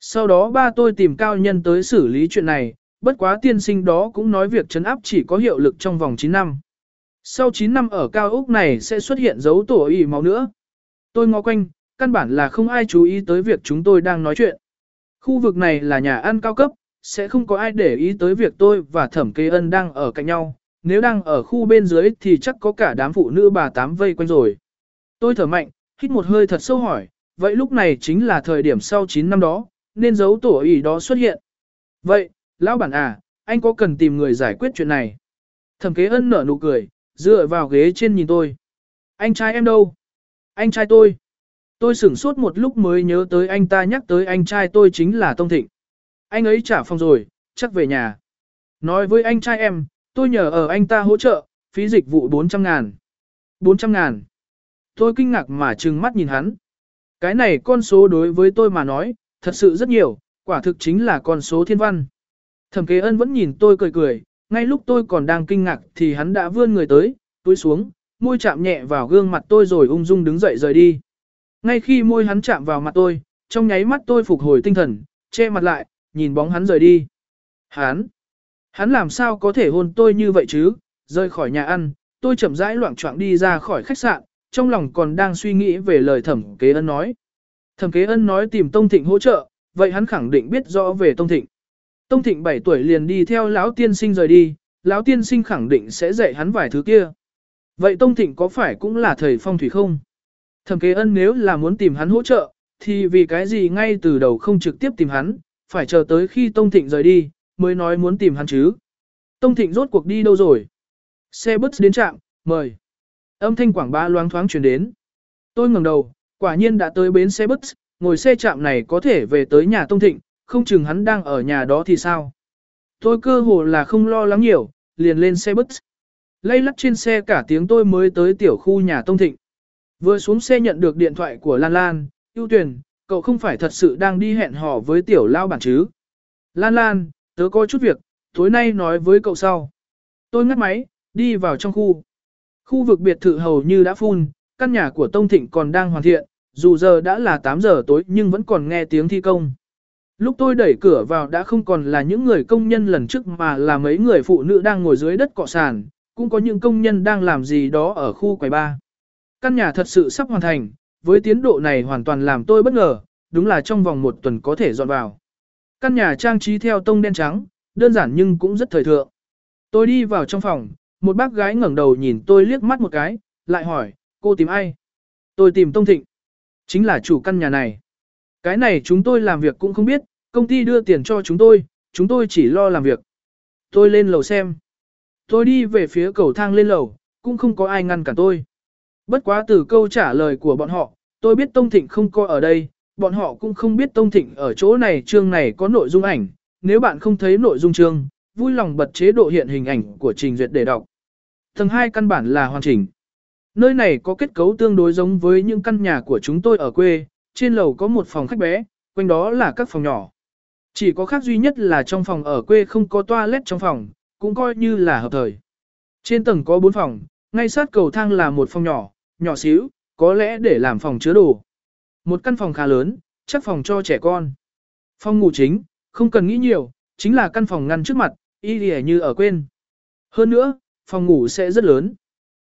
Sau đó ba tôi tìm cao nhân tới xử lý chuyện này, bất quá tiên sinh đó cũng nói việc chấn áp chỉ có hiệu lực trong vòng 9 năm. Sau 9 năm ở cao ốc này sẽ xuất hiện dấu tổ ỉ máu nữa. Tôi ngó quanh, căn bản là không ai chú ý tới việc chúng tôi đang nói chuyện. Khu vực này là nhà ăn cao cấp, sẽ không có ai để ý tới việc tôi và thẩm kế ân đang ở cạnh nhau. Nếu đang ở khu bên dưới thì chắc có cả đám phụ nữ bà tám vây quanh rồi. Tôi thở mạnh, hít một hơi thật sâu hỏi, vậy lúc này chính là thời điểm sau 9 năm đó, nên dấu tổ ý đó xuất hiện. Vậy, lão bản à, anh có cần tìm người giải quyết chuyện này? Thẩm kế ân nở nụ cười, dựa vào ghế trên nhìn tôi. Anh trai em đâu? Anh trai tôi. Tôi sửng sốt một lúc mới nhớ tới anh ta nhắc tới anh trai tôi chính là Tông Thịnh. Anh ấy trả phòng rồi, chắc về nhà. Nói với anh trai em, tôi nhờ ở anh ta hỗ trợ, phí dịch vụ 400 ngàn. 400 ngàn. Tôi kinh ngạc mà trừng mắt nhìn hắn. Cái này con số đối với tôi mà nói, thật sự rất nhiều, quả thực chính là con số thiên văn. Thẩm kế ân vẫn nhìn tôi cười cười, ngay lúc tôi còn đang kinh ngạc thì hắn đã vươn người tới, túi xuống, môi chạm nhẹ vào gương mặt tôi rồi ung dung đứng dậy rời đi. Ngay khi môi hắn chạm vào mặt tôi, trong nháy mắt tôi phục hồi tinh thần, che mặt lại, nhìn bóng hắn rời đi. Hắn, hắn làm sao có thể hôn tôi như vậy chứ, rời khỏi nhà ăn, tôi chậm rãi loạn choạng đi ra khỏi khách sạn, trong lòng còn đang suy nghĩ về lời thẩm kế ân nói. Thẩm kế ân nói tìm Tông Thịnh hỗ trợ, vậy hắn khẳng định biết rõ về Tông Thịnh. Tông Thịnh 7 tuổi liền đi theo lão tiên sinh rời đi, lão tiên sinh khẳng định sẽ dạy hắn vài thứ kia. Vậy Tông Thịnh có phải cũng là thầy phong thủy không? Thẩm kế ân nếu là muốn tìm hắn hỗ trợ, thì vì cái gì ngay từ đầu không trực tiếp tìm hắn, phải chờ tới khi Tông Thịnh rời đi, mới nói muốn tìm hắn chứ. Tông Thịnh rốt cuộc đi đâu rồi? Xe bus đến trạm, mời. Âm thanh quảng bá loáng thoáng truyền đến. Tôi ngẩng đầu, quả nhiên đã tới bến xe bus, ngồi xe trạm này có thể về tới nhà Tông Thịnh, không chừng hắn đang ở nhà đó thì sao. Tôi cơ hồ là không lo lắng nhiều, liền lên xe bus. Lây lắc trên xe cả tiếng tôi mới tới tiểu khu nhà Tông Thịnh. Vừa xuống xe nhận được điện thoại của Lan Lan, ưu tuyển, cậu không phải thật sự đang đi hẹn hò với tiểu lao bản chứ. Lan Lan, tớ có chút việc, tối nay nói với cậu sau. Tôi ngắt máy, đi vào trong khu. Khu vực biệt thự hầu như đã phun, căn nhà của Tông Thịnh còn đang hoàn thiện, dù giờ đã là 8 giờ tối nhưng vẫn còn nghe tiếng thi công. Lúc tôi đẩy cửa vào đã không còn là những người công nhân lần trước mà là mấy người phụ nữ đang ngồi dưới đất cọ sàn, cũng có những công nhân đang làm gì đó ở khu quầy ba. Căn nhà thật sự sắp hoàn thành, với tiến độ này hoàn toàn làm tôi bất ngờ, đúng là trong vòng một tuần có thể dọn vào. Căn nhà trang trí theo tông đen trắng, đơn giản nhưng cũng rất thời thượng. Tôi đi vào trong phòng, một bác gái ngẩng đầu nhìn tôi liếc mắt một cái, lại hỏi, cô tìm ai? Tôi tìm Tông Thịnh. Chính là chủ căn nhà này. Cái này chúng tôi làm việc cũng không biết, công ty đưa tiền cho chúng tôi, chúng tôi chỉ lo làm việc. Tôi lên lầu xem. Tôi đi về phía cầu thang lên lầu, cũng không có ai ngăn cản tôi. Bất quá từ câu trả lời của bọn họ, tôi biết Tông Thịnh không có ở đây, bọn họ cũng không biết Tông Thịnh ở chỗ này chương này có nội dung ảnh. Nếu bạn không thấy nội dung chương, vui lòng bật chế độ hiện hình ảnh của trình duyệt để đọc. Tầng 2 căn bản là hoàn chỉnh. Nơi này có kết cấu tương đối giống với những căn nhà của chúng tôi ở quê, trên lầu có một phòng khách bé, quanh đó là các phòng nhỏ. Chỉ có khác duy nhất là trong phòng ở quê không có toilet trong phòng, cũng coi như là hợp thời. Trên tầng có 4 phòng, ngay sát cầu thang là một phòng nhỏ, nhỏ xíu, có lẽ để làm phòng chứa đồ. Một căn phòng khá lớn, chắc phòng cho trẻ con. Phòng ngủ chính, không cần nghĩ nhiều, chính là căn phòng ngăn trước mặt, y lìa như ở quên. Hơn nữa, phòng ngủ sẽ rất lớn.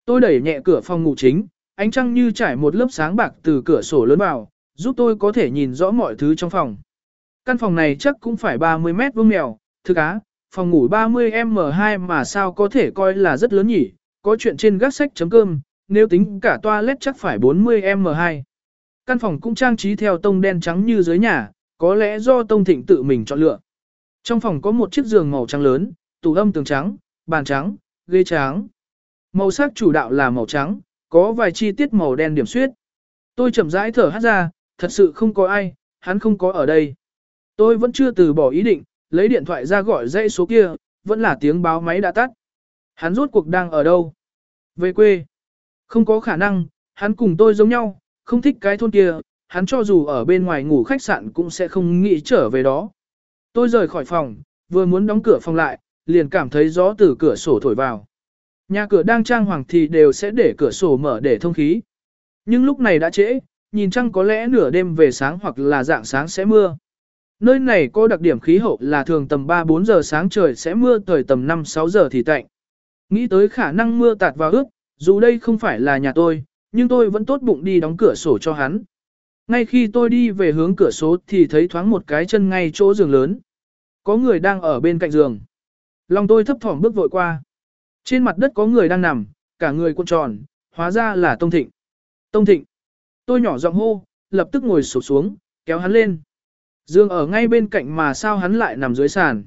Tôi đẩy nhẹ cửa phòng ngủ chính, ánh trăng như trải một lớp sáng bạc từ cửa sổ lớn vào, giúp tôi có thể nhìn rõ mọi thứ trong phòng. Căn phòng này chắc cũng phải 30 mét vuông mèo, thực á, phòng ngủ 30M2 mà sao có thể coi là rất lớn nhỉ, có chuyện trên gác sách chấm cơm, nếu tính cả toilet chắc phải 40M2. Căn phòng cũng trang trí theo tông đen trắng như dưới nhà, có lẽ do tông thịnh tự mình chọn lựa. Trong phòng có một chiếc giường màu trắng lớn, tủ âm tường trắng, bàn trắng, ghế trắng. Màu sắc chủ đạo là màu trắng, có vài chi tiết màu đen điểm xuyết. Tôi chậm rãi thở hát ra, thật sự không có ai, hắn không có ở đây. Tôi vẫn chưa từ bỏ ý định, lấy điện thoại ra gọi dãy số kia, vẫn là tiếng báo máy đã tắt. Hắn rốt cuộc đang ở đâu? Về quê. Không có khả năng, hắn cùng tôi giống nhau, không thích cái thôn kia, hắn cho dù ở bên ngoài ngủ khách sạn cũng sẽ không nghĩ trở về đó. Tôi rời khỏi phòng, vừa muốn đóng cửa phòng lại, liền cảm thấy gió từ cửa sổ thổi vào. Nhà cửa đang trang hoàng thì đều sẽ để cửa sổ mở để thông khí. Nhưng lúc này đã trễ, nhìn chăng có lẽ nửa đêm về sáng hoặc là dạng sáng sẽ mưa. Nơi này có đặc điểm khí hậu là thường tầm 3-4 giờ sáng trời sẽ mưa thời tầm 5-6 giờ thì tạnh. Nghĩ tới khả năng mưa tạt vào ướt, dù đây không phải là nhà tôi, nhưng tôi vẫn tốt bụng đi đóng cửa sổ cho hắn. Ngay khi tôi đi về hướng cửa sổ thì thấy thoáng một cái chân ngay chỗ giường lớn. Có người đang ở bên cạnh giường. Lòng tôi thấp thỏm bước vội qua. Trên mặt đất có người đang nằm, cả người cuộn tròn, hóa ra là Tông Thịnh. Tông Thịnh. Tôi nhỏ giọng hô, lập tức ngồi sụp xuống, kéo hắn lên. Dương ở ngay bên cạnh mà sao hắn lại nằm dưới sàn.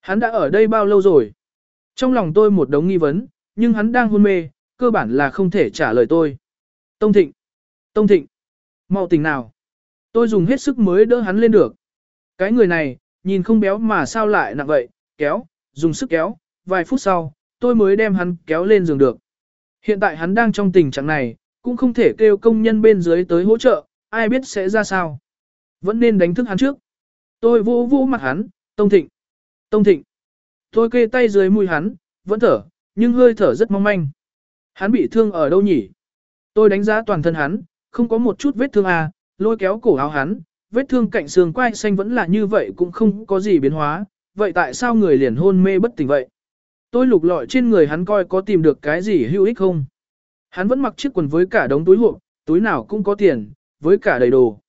Hắn đã ở đây bao lâu rồi? Trong lòng tôi một đống nghi vấn, nhưng hắn đang hôn mê, cơ bản là không thể trả lời tôi. Tông Thịnh! Tông Thịnh! mau tỉnh nào! Tôi dùng hết sức mới đỡ hắn lên được. Cái người này, nhìn không béo mà sao lại nặng vậy, kéo, dùng sức kéo, vài phút sau, tôi mới đem hắn kéo lên giường được. Hiện tại hắn đang trong tình trạng này, cũng không thể kêu công nhân bên dưới tới hỗ trợ, ai biết sẽ ra sao. Vẫn nên đánh thức hắn trước. Tôi vô vô mặt hắn, Tông Thịnh. Tông Thịnh. Tôi kê tay dưới mũi hắn, vẫn thở, nhưng hơi thở rất mong manh. Hắn bị thương ở đâu nhỉ? Tôi đánh giá toàn thân hắn, không có một chút vết thương à, lôi kéo cổ áo hắn, vết thương cạnh xương quai xanh vẫn là như vậy cũng không có gì biến hóa, vậy tại sao người liền hôn mê bất tỉnh vậy? Tôi lục lọi trên người hắn coi có tìm được cái gì hữu ích không? Hắn vẫn mặc chiếc quần với cả đống túi hộp, túi nào cũng có tiền, với cả đầy đồ.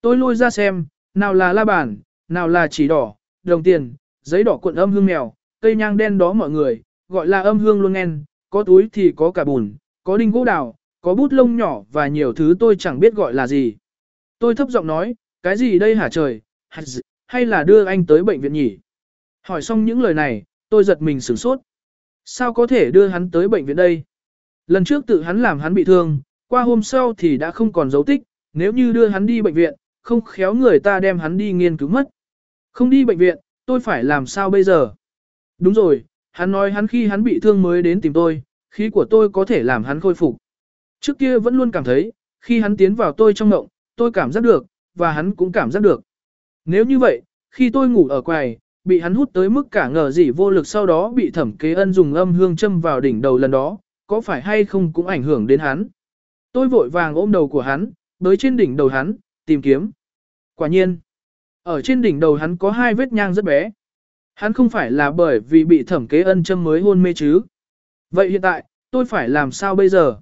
Tôi lôi ra xem, nào là la bàn, nào là chỉ đỏ, đồng tiền, giấy đỏ cuộn âm hương mèo, cây nhang đen đó mọi người, gọi là âm hương luôn nghen, có túi thì có cả bùn, có đinh gỗ đào, có bút lông nhỏ và nhiều thứ tôi chẳng biết gọi là gì. Tôi thấp giọng nói, cái gì đây hả trời, hay là đưa anh tới bệnh viện nhỉ? Hỏi xong những lời này, tôi giật mình sửng sốt. Sao có thể đưa hắn tới bệnh viện đây? Lần trước tự hắn làm hắn bị thương, qua hôm sau thì đã không còn dấu tích, nếu như đưa hắn đi bệnh viện, không khéo người ta đem hắn đi nghiên cứu mất. Không đi bệnh viện, tôi phải làm sao bây giờ? Đúng rồi, hắn nói hắn khi hắn bị thương mới đến tìm tôi, khí của tôi có thể làm hắn khôi phục. Trước kia vẫn luôn cảm thấy, khi hắn tiến vào tôi trong ngộng, tôi cảm giác được, và hắn cũng cảm giác được. Nếu như vậy, khi tôi ngủ ở quầy, bị hắn hút tới mức cả ngờ gì vô lực sau đó bị thẩm kế ân dùng âm hương châm vào đỉnh đầu lần đó, có phải hay không cũng ảnh hưởng đến hắn. Tôi vội vàng ôm đầu của hắn, bới trên đỉnh đầu hắn, tìm kiếm. Quả nhiên, ở trên đỉnh đầu hắn có hai vết nhang rất bé. Hắn không phải là bởi vì bị thẩm kế ân châm mới hôn mê chứ. Vậy hiện tại, tôi phải làm sao bây giờ?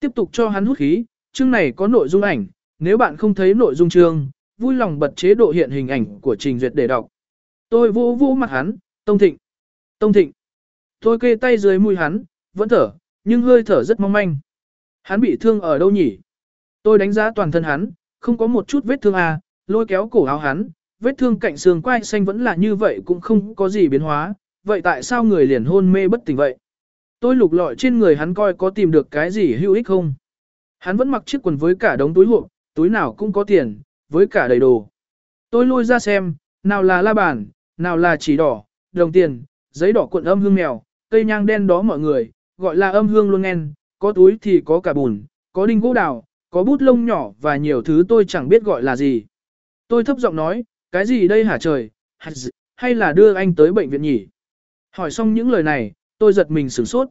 Tiếp tục cho hắn hút khí, chương này có nội dung ảnh, nếu bạn không thấy nội dung chương, vui lòng bật chế độ hiện hình ảnh của trình duyệt để đọc. Tôi vô vô mặt hắn, Tông Thịnh. Tông Thịnh. Tôi kê tay dưới mũi hắn, vẫn thở, nhưng hơi thở rất mong manh. Hắn bị thương ở đâu nhỉ? Tôi đánh giá toàn thân hắn, không có một chút vết thương à, lôi kéo cổ áo hắn, vết thương cạnh xương quai xanh vẫn là như vậy cũng không có gì biến hóa, vậy tại sao người liền hôn mê bất tỉnh vậy? Tôi lục lọi trên người hắn coi có tìm được cái gì hữu ích không? Hắn vẫn mặc chiếc quần với cả đống túi hộp, túi nào cũng có tiền, với cả đầy đồ. Tôi lôi ra xem, nào là la bàn, nào là chỉ đỏ, đồng tiền, giấy đỏ cuộn âm hương mèo, cây nhang đen đó mọi người, gọi là âm hương luôn nghen, có túi thì có cả bùn, có đinh gỗ đào, có bút lông nhỏ và nhiều thứ tôi chẳng biết gọi là gì. Tôi thấp giọng nói, cái gì đây hả trời, hay là đưa anh tới bệnh viện nhỉ? Hỏi xong những lời này, tôi giật mình sửng sốt.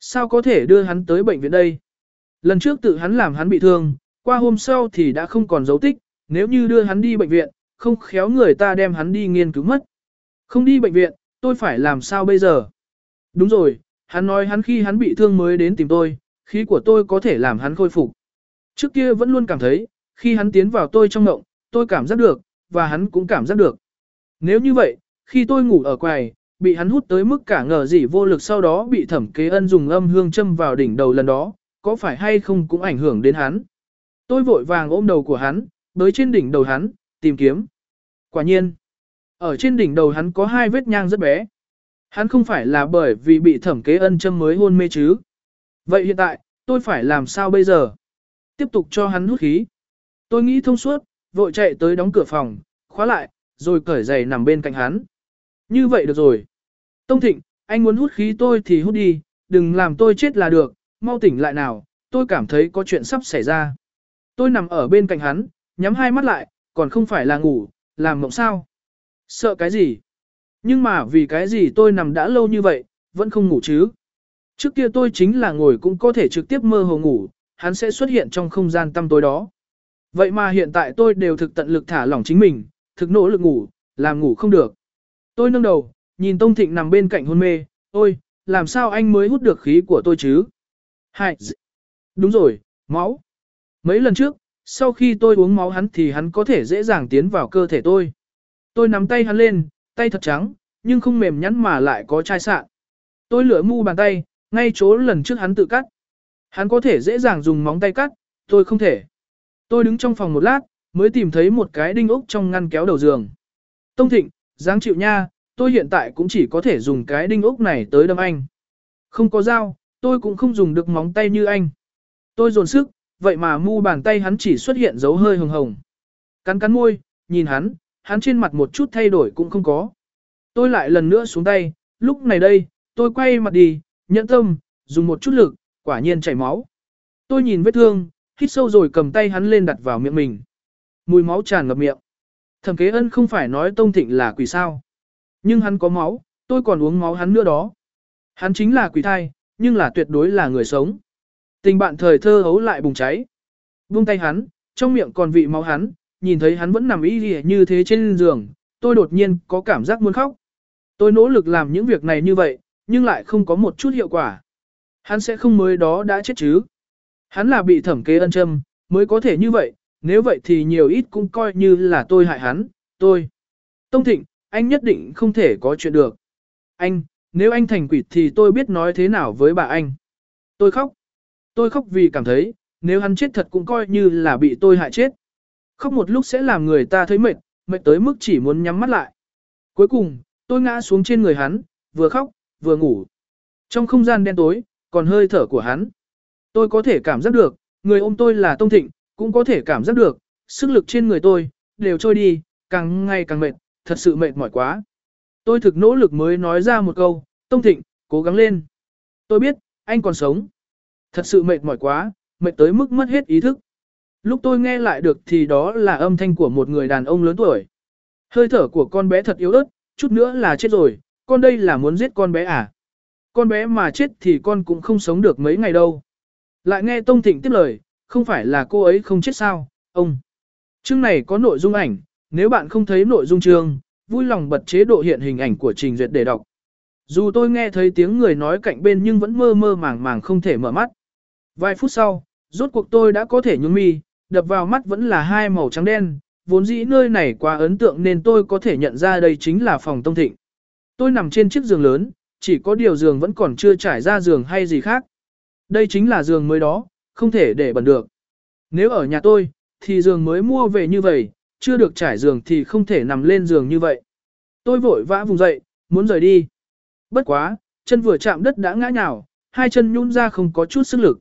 Sao có thể đưa hắn tới bệnh viện đây? Lần trước tự hắn làm hắn bị thương, qua hôm sau thì đã không còn dấu tích, nếu như đưa hắn đi bệnh viện, không khéo người ta đem hắn đi nghiên cứu mất. Không đi bệnh viện, tôi phải làm sao bây giờ? Đúng rồi, hắn nói hắn khi hắn bị thương mới đến tìm tôi, khí của tôi có thể làm hắn khôi phục. Trước kia vẫn luôn cảm thấy, khi hắn tiến vào tôi trong ngộng, tôi cảm giác được, và hắn cũng cảm giác được. Nếu như vậy, khi tôi ngủ ở quầy, bị hắn hút tới mức cả ngờ gì vô lực sau đó bị thẩm kế ân dùng âm hương châm vào đỉnh đầu lần đó, có phải hay không cũng ảnh hưởng đến hắn. Tôi vội vàng ôm đầu của hắn, bới trên đỉnh đầu hắn, tìm kiếm. Quả nhiên, ở trên đỉnh đầu hắn có hai vết nhang rất bé. Hắn không phải là bởi vì bị thẩm kế ân châm mới hôn mê chứ. Vậy hiện tại, tôi phải làm sao bây giờ? Tiếp tục cho hắn hút khí. Tôi nghĩ thông suốt, vội chạy tới đóng cửa phòng, khóa lại, rồi cởi giày nằm bên cạnh hắn. Như vậy được rồi. Tông Thịnh, anh muốn hút khí tôi thì hút đi, đừng làm tôi chết là được, mau tỉnh lại nào, tôi cảm thấy có chuyện sắp xảy ra. Tôi nằm ở bên cạnh hắn, nhắm hai mắt lại, còn không phải là ngủ, làm mộng sao. Sợ cái gì? Nhưng mà vì cái gì tôi nằm đã lâu như vậy, vẫn không ngủ chứ? Trước kia tôi chính là ngồi cũng có thể trực tiếp mơ hồ ngủ, hắn sẽ xuất hiện trong không gian tăm tối đó. Vậy mà hiện tại tôi đều thực tận lực thả lỏng chính mình, thực nỗ lực ngủ, làm ngủ không được. Tôi nâng đầu, nhìn Tông Thịnh nằm bên cạnh hôn mê, ôi, làm sao anh mới hút được khí của tôi chứ? Hai, đúng rồi, máu. Mấy lần trước, sau khi tôi uống máu hắn thì hắn có thể dễ dàng tiến vào cơ thể tôi. Tôi nắm tay hắn lên, tay thật trắng, nhưng không mềm nhắn mà lại có chai sạn. Tôi lửa mu bàn tay, ngay chỗ lần trước hắn tự cắt. Hắn có thể dễ dàng dùng móng tay cắt, tôi không thể. Tôi đứng trong phòng một lát, mới tìm thấy một cái đinh ốc trong ngăn kéo đầu giường. Tông Thịnh, dáng chịu nha, tôi hiện tại cũng chỉ có thể dùng cái đinh ốc này tới đâm anh. Không có dao, tôi cũng không dùng được móng tay như anh. Tôi dồn sức, vậy mà mu bàn tay hắn chỉ xuất hiện dấu hơi hồng hồng. Cắn cắn môi, nhìn hắn, hắn trên mặt một chút thay đổi cũng không có. Tôi lại lần nữa xuống tay, lúc này đây, tôi quay mặt đi, nhẫn tâm, dùng một chút lực, quả nhiên chảy máu. Tôi nhìn vết thương, hít sâu rồi cầm tay hắn lên đặt vào miệng mình. Mùi máu tràn ngập miệng. Thẩm kế ân không phải nói Tông Thịnh là quỷ sao. Nhưng hắn có máu, tôi còn uống máu hắn nữa đó. Hắn chính là quỷ thai, nhưng là tuyệt đối là người sống. Tình bạn thời thơ hấu lại bùng cháy. Buông tay hắn, trong miệng còn vị máu hắn, nhìn thấy hắn vẫn nằm y như thế trên giường, tôi đột nhiên có cảm giác muốn khóc. Tôi nỗ lực làm những việc này như vậy, nhưng lại không có một chút hiệu quả. Hắn sẽ không mới đó đã chết chứ. Hắn là bị thẩm kế ân châm, mới có thể như vậy, nếu vậy thì nhiều ít cũng coi như là tôi hại hắn, tôi. Tông Thịnh, anh nhất định không thể có chuyện được. Anh, nếu anh thành quỷ thì tôi biết nói thế nào với bà anh. Tôi khóc. Tôi khóc vì cảm thấy, nếu hắn chết thật cũng coi như là bị tôi hại chết. Khóc một lúc sẽ làm người ta thấy mệt, mệt tới mức chỉ muốn nhắm mắt lại. Cuối cùng, tôi ngã xuống trên người hắn, vừa khóc, vừa ngủ. Trong không gian đen tối, còn hơi thở của hắn. Tôi có thể cảm giác được, người ôm tôi là Tông Thịnh, cũng có thể cảm giác được, sức lực trên người tôi, đều trôi đi, càng ngày càng mệt, thật sự mệt mỏi quá. Tôi thực nỗ lực mới nói ra một câu, Tông Thịnh, cố gắng lên. Tôi biết, anh còn sống. Thật sự mệt mỏi quá, mệt tới mức mất hết ý thức. Lúc tôi nghe lại được thì đó là âm thanh của một người đàn ông lớn tuổi. Hơi thở của con bé thật yếu ớt, chút nữa là chết rồi, con đây là muốn giết con bé à? Con bé mà chết thì con cũng không sống được mấy ngày đâu. Lại nghe Tông Thịnh tiếp lời, không phải là cô ấy không chết sao, ông. Chương này có nội dung ảnh, nếu bạn không thấy nội dung chương, vui lòng bật chế độ hiện hình ảnh của trình duyệt để đọc. Dù tôi nghe thấy tiếng người nói cạnh bên nhưng vẫn mơ mơ màng màng không thể mở mắt. Vài phút sau, rốt cuộc tôi đã có thể nhún mi, đập vào mắt vẫn là hai màu trắng đen, vốn dĩ nơi này quá ấn tượng nên tôi có thể nhận ra đây chính là phòng Tông Thịnh. Tôi nằm trên chiếc giường lớn, chỉ có điều giường vẫn còn chưa trải ra giường hay gì khác. Đây chính là giường mới đó, không thể để bẩn được. Nếu ở nhà tôi, thì giường mới mua về như vậy, chưa được trải giường thì không thể nằm lên giường như vậy. Tôi vội vã vùng dậy, muốn rời đi. Bất quá, chân vừa chạm đất đã ngã nhào, hai chân nhún ra không có chút sức lực.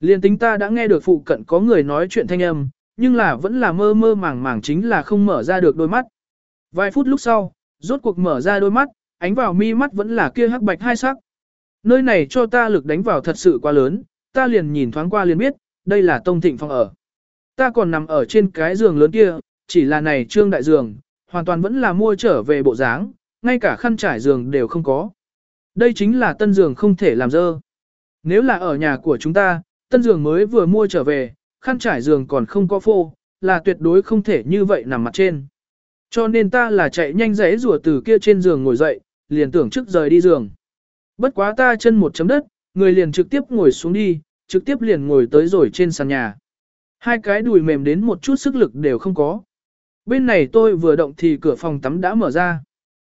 Liên tính ta đã nghe được phụ cận có người nói chuyện thanh âm, nhưng là vẫn là mơ mơ màng màng chính là không mở ra được đôi mắt. Vài phút lúc sau, rốt cuộc mở ra đôi mắt, ánh vào mi mắt vẫn là kia hắc bạch hai sắc. Nơi này cho ta lực đánh vào thật sự quá lớn, ta liền nhìn thoáng qua liền biết, đây là Tông Thịnh phòng ở. Ta còn nằm ở trên cái giường lớn kia, chỉ là này trương đại giường, hoàn toàn vẫn là mua trở về bộ dáng, ngay cả khăn trải giường đều không có. Đây chính là tân giường không thể làm dơ. Nếu là ở nhà của chúng ta, tân giường mới vừa mua trở về, khăn trải giường còn không có phô, là tuyệt đối không thể như vậy nằm mặt trên. Cho nên ta là chạy nhanh rẽ rùa từ kia trên giường ngồi dậy, liền tưởng trước rời đi giường. Bất quá ta chân một chấm đất, người liền trực tiếp ngồi xuống đi, trực tiếp liền ngồi tới rồi trên sàn nhà. Hai cái đùi mềm đến một chút sức lực đều không có. Bên này tôi vừa động thì cửa phòng tắm đã mở ra.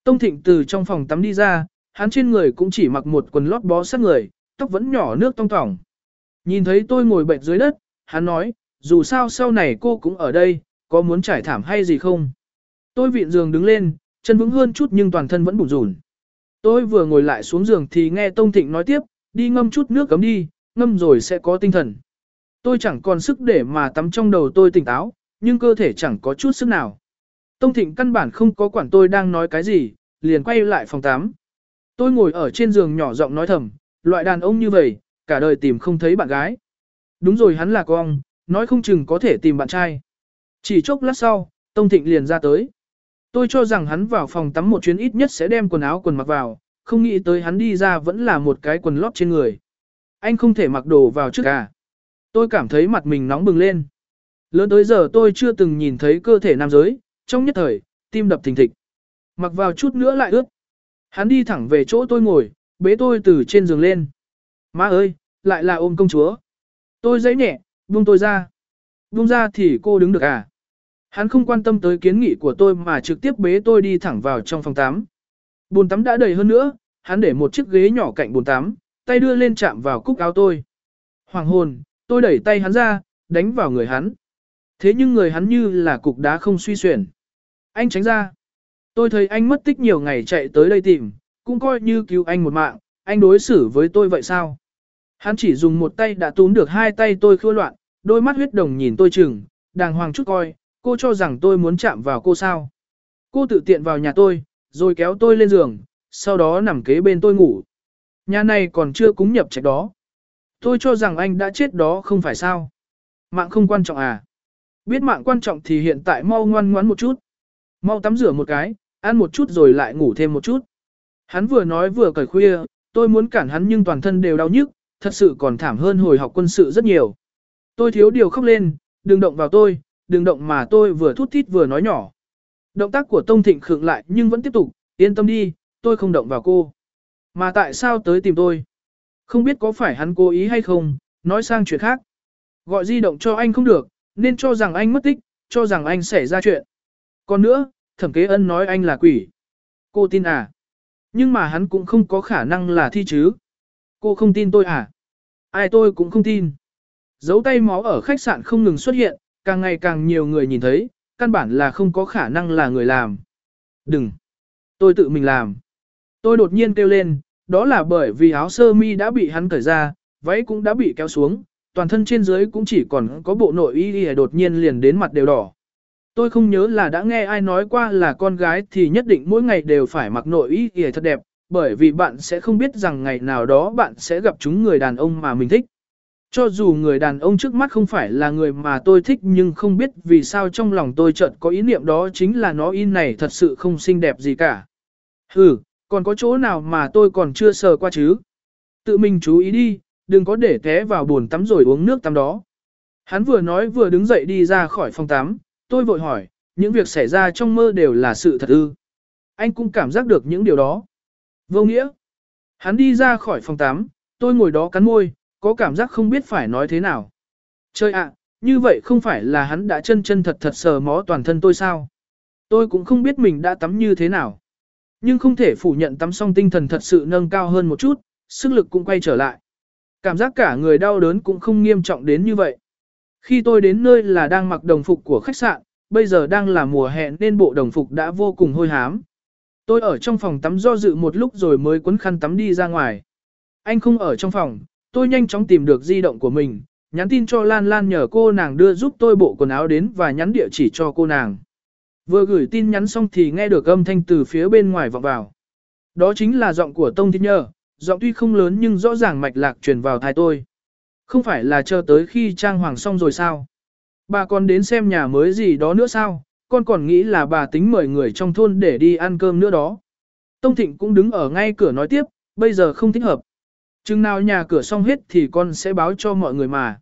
Tông Thịnh từ trong phòng tắm đi ra, hắn trên người cũng chỉ mặc một quần lót bó sát người, tóc vẫn nhỏ nước tong tỏng. Nhìn thấy tôi ngồi bệnh dưới đất, hắn nói, dù sao sau này cô cũng ở đây, có muốn trải thảm hay gì không? Tôi vịn giường đứng lên, chân vững hơn chút nhưng toàn thân vẫn bủn rủn. Tôi vừa ngồi lại xuống giường thì nghe Tông Thịnh nói tiếp, đi ngâm chút nước cấm đi, ngâm rồi sẽ có tinh thần. Tôi chẳng còn sức để mà tắm trong đầu tôi tỉnh táo, nhưng cơ thể chẳng có chút sức nào. Tông Thịnh căn bản không có quản tôi đang nói cái gì, liền quay lại phòng tắm. Tôi ngồi ở trên giường nhỏ giọng nói thầm, loại đàn ông như vậy, cả đời tìm không thấy bạn gái. Đúng rồi hắn là con, nói không chừng có thể tìm bạn trai. Chỉ chốc lát sau, Tông Thịnh liền ra tới. Tôi cho rằng hắn vào phòng tắm một chuyến ít nhất sẽ đem quần áo quần mặc vào, không nghĩ tới hắn đi ra vẫn là một cái quần lót trên người. Anh không thể mặc đồ vào trước à. Tôi cảm thấy mặt mình nóng bừng lên. Lớn tới giờ tôi chưa từng nhìn thấy cơ thể nam giới, trong nhất thời, tim đập thình thịch. Mặc vào chút nữa lại ướt. Hắn đi thẳng về chỗ tôi ngồi, bế tôi từ trên giường lên. Má ơi, lại là ôm công chúa. Tôi giấy nhẹ, buông tôi ra. Buông ra thì cô đứng được à? Hắn không quan tâm tới kiến nghị của tôi mà trực tiếp bế tôi đi thẳng vào trong phòng tắm. Bồn tắm đã đầy hơn nữa, hắn để một chiếc ghế nhỏ cạnh bồn tắm, tay đưa lên chạm vào cúc áo tôi. Hoàng hồn, tôi đẩy tay hắn ra, đánh vào người hắn. Thế nhưng người hắn như là cục đá không suy xuyển. Anh tránh ra. Tôi thấy anh mất tích nhiều ngày chạy tới đây tìm, cũng coi như cứu anh một mạng, anh đối xử với tôi vậy sao? Hắn chỉ dùng một tay đã túm được hai tay tôi khua loạn, đôi mắt huyết đồng nhìn tôi chừng, đàng hoàng chút coi, cô cho rằng tôi muốn chạm vào cô sao. Cô tự tiện vào nhà tôi, rồi kéo tôi lên giường, sau đó nằm kế bên tôi ngủ. Nhà này còn chưa cúng nhập trạch đó. Tôi cho rằng anh đã chết đó không phải sao. Mạng không quan trọng à. Biết mạng quan trọng thì hiện tại mau ngoan ngoãn một chút. Mau tắm rửa một cái, ăn một chút rồi lại ngủ thêm một chút. Hắn vừa nói vừa cởi khuya, tôi muốn cản hắn nhưng toàn thân đều đau nhức, thật sự còn thảm hơn hồi học quân sự rất nhiều. Tôi thiếu điều khóc lên, đừng động vào tôi, đừng động mà tôi vừa thút thít vừa nói nhỏ. Động tác của Tông Thịnh khựng lại nhưng vẫn tiếp tục, yên tâm đi, tôi không động vào cô. Mà tại sao tới tìm tôi? Không biết có phải hắn cố ý hay không, nói sang chuyện khác. Gọi di động cho anh không được, nên cho rằng anh mất tích, cho rằng anh xảy ra chuyện. Còn nữa, thẩm kế ân nói anh là quỷ. Cô tin à? Nhưng mà hắn cũng không có khả năng là thi chứ. Cô không tin tôi à? Ai tôi cũng không tin. Dấu tay máu ở khách sạn không ngừng xuất hiện, càng ngày càng nhiều người nhìn thấy, căn bản là không có khả năng là người làm. Đừng! Tôi tự mình làm. Tôi đột nhiên kêu lên, đó là bởi vì áo sơ mi đã bị hắn cởi ra, váy cũng đã bị kéo xuống, toàn thân trên dưới cũng chỉ còn có bộ nội y y đột nhiên liền đến mặt đều đỏ. Tôi không nhớ là đã nghe ai nói qua là con gái thì nhất định mỗi ngày đều phải mặc nội y y thật đẹp, bởi vì bạn sẽ không biết rằng ngày nào đó bạn sẽ gặp chúng người đàn ông mà mình thích. Cho dù người đàn ông trước mắt không phải là người mà tôi thích nhưng không biết vì sao trong lòng tôi chợt có ý niệm đó chính là nó in này thật sự không xinh đẹp gì cả. Ừ, còn có chỗ nào mà tôi còn chưa sờ qua chứ? Tự mình chú ý đi, đừng có để té vào bồn tắm rồi uống nước tắm đó. Hắn vừa nói vừa đứng dậy đi ra khỏi phòng tắm, tôi vội hỏi, những việc xảy ra trong mơ đều là sự thật ư. Anh cũng cảm giác được những điều đó. Vô nghĩa. Hắn đi ra khỏi phòng tắm, tôi ngồi đó cắn môi, có cảm giác không biết phải nói thế nào. Chơi ạ, như vậy không phải là hắn đã chân chân thật thật sờ mó toàn thân tôi sao? Tôi cũng không biết mình đã tắm như thế nào. Nhưng không thể phủ nhận tắm xong tinh thần thật sự nâng cao hơn một chút, sức lực cũng quay trở lại. Cảm giác cả người đau đớn cũng không nghiêm trọng đến như vậy. Khi tôi đến nơi là đang mặc đồng phục của khách sạn, bây giờ đang là mùa hè nên bộ đồng phục đã vô cùng hôi hám. Tôi ở trong phòng tắm do dự một lúc rồi mới quấn khăn tắm đi ra ngoài. Anh không ở trong phòng, tôi nhanh chóng tìm được di động của mình, nhắn tin cho Lan Lan nhờ cô nàng đưa giúp tôi bộ quần áo đến và nhắn địa chỉ cho cô nàng. Vừa gửi tin nhắn xong thì nghe được âm thanh từ phía bên ngoài vọng vào. Đó chính là giọng của Tông Thiên Nhờ, giọng tuy không lớn nhưng rõ ràng mạch lạc truyền vào tai tôi. Không phải là chờ tới khi trang hoàng xong rồi sao? Bà còn đến xem nhà mới gì đó nữa sao? Con còn nghĩ là bà tính mời người trong thôn để đi ăn cơm nữa đó. Tông Thịnh cũng đứng ở ngay cửa nói tiếp, bây giờ không thích hợp. Chừng nào nhà cửa xong hết thì con sẽ báo cho mọi người mà.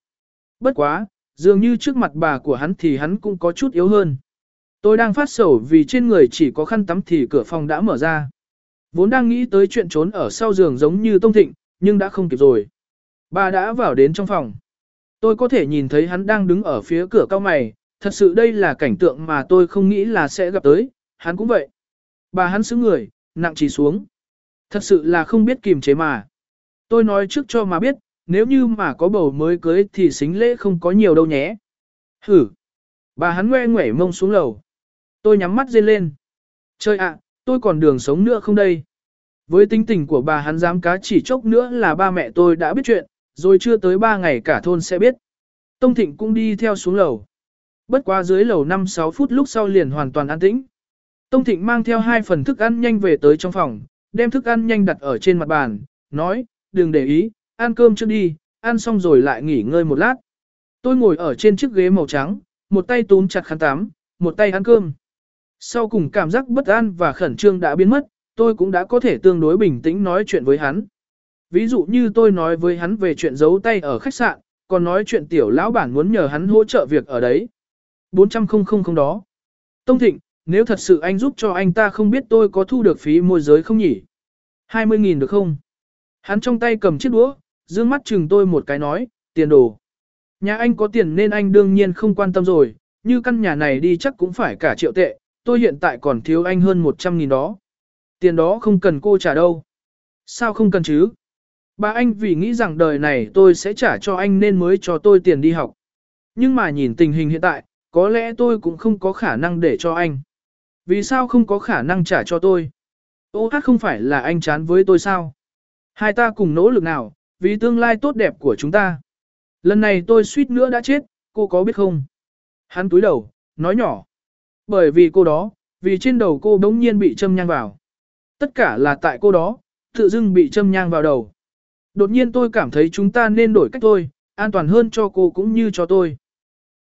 Bất quá, dường như trước mặt bà của hắn thì hắn cũng có chút yếu hơn. Tôi đang phát sầu vì trên người chỉ có khăn tắm thì cửa phòng đã mở ra. Vốn đang nghĩ tới chuyện trốn ở sau giường giống như Tông Thịnh, nhưng đã không kịp rồi. Bà đã vào đến trong phòng. Tôi có thể nhìn thấy hắn đang đứng ở phía cửa cao mày, thật sự đây là cảnh tượng mà tôi không nghĩ là sẽ gặp tới, hắn cũng vậy. Bà hắn xứng người, nặng trí xuống. Thật sự là không biết kìm chế mà. Tôi nói trước cho mà biết, nếu như mà có bầu mới cưới thì xính lễ không có nhiều đâu nhé. Hử. Bà hắn ngoe ngoẻ mông xuống lầu. Tôi nhắm mắt dên lên. Trời ạ, tôi còn đường sống nữa không đây? Với tính tình của bà hắn dám cá chỉ chốc nữa là ba mẹ tôi đã biết chuyện, rồi chưa tới ba ngày cả thôn sẽ biết. Tông Thịnh cũng đi theo xuống lầu. Bất quá dưới lầu 5-6 phút lúc sau liền hoàn toàn an tĩnh. Tông Thịnh mang theo hai phần thức ăn nhanh về tới trong phòng, đem thức ăn nhanh đặt ở trên mặt bàn, nói, đừng để ý, ăn cơm trước đi, ăn xong rồi lại nghỉ ngơi một lát. Tôi ngồi ở trên chiếc ghế màu trắng, một tay túm chặt khăn tắm, một tay ăn cơm. Sau cùng cảm giác bất an và khẩn trương đã biến mất, tôi cũng đã có thể tương đối bình tĩnh nói chuyện với hắn. Ví dụ như tôi nói với hắn về chuyện giấu tay ở khách sạn, còn nói chuyện tiểu lão bản muốn nhờ hắn hỗ trợ việc ở đấy. 400 không không không đó. Tông Thịnh, nếu thật sự anh giúp cho anh ta không biết tôi có thu được phí môi giới không nhỉ? 20.000 được không? Hắn trong tay cầm chiếc đũa, dương mắt chừng tôi một cái nói, tiền đồ. Nhà anh có tiền nên anh đương nhiên không quan tâm rồi, như căn nhà này đi chắc cũng phải cả triệu tệ, tôi hiện tại còn thiếu anh hơn 100.000 đó. Tiền đó không cần cô trả đâu. Sao không cần chứ? Bà anh vì nghĩ rằng đời này tôi sẽ trả cho anh nên mới cho tôi tiền đi học. Nhưng mà nhìn tình hình hiện tại, có lẽ tôi cũng không có khả năng để cho anh. Vì sao không có khả năng trả cho tôi? Ô hát không phải là anh chán với tôi sao? Hai ta cùng nỗ lực nào, vì tương lai tốt đẹp của chúng ta. Lần này tôi suýt nữa đã chết, cô có biết không? Hắn túi đầu, nói nhỏ. Bởi vì cô đó, vì trên đầu cô đống nhiên bị châm nhang vào. Tất cả là tại cô đó, tự dưng bị châm nhang vào đầu. Đột nhiên tôi cảm thấy chúng ta nên đổi cách thôi, an toàn hơn cho cô cũng như cho tôi.